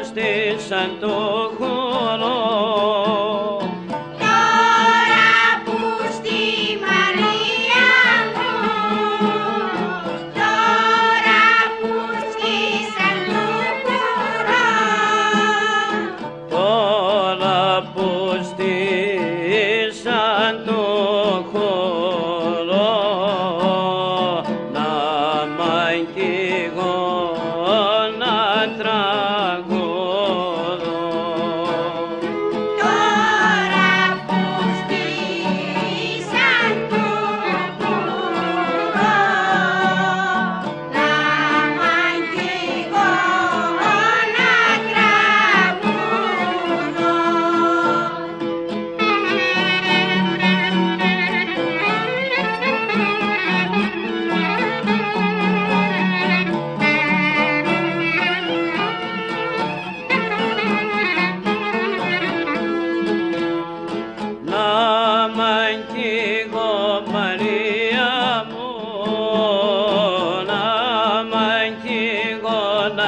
conste el santo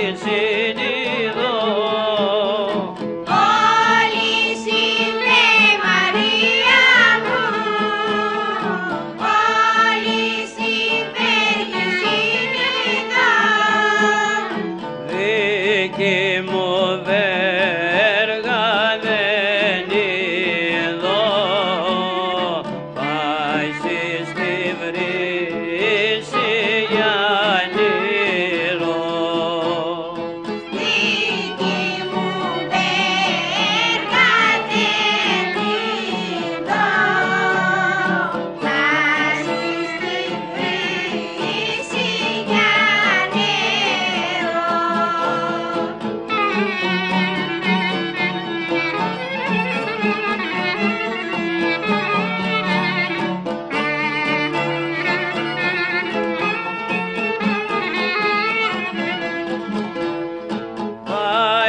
is it.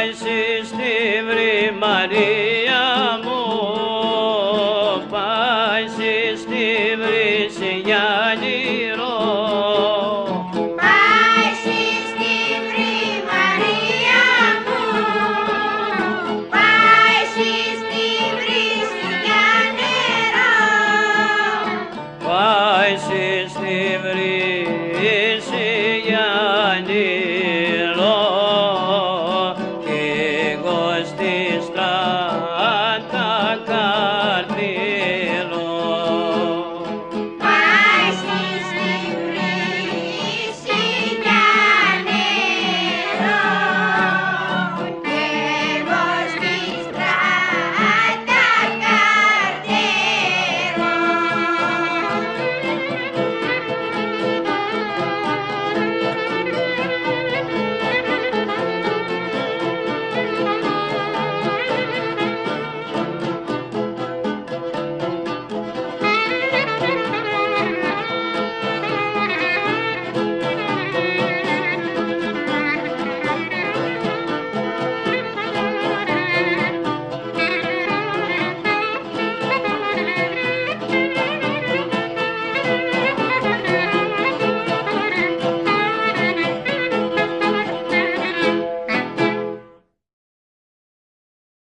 Christ is.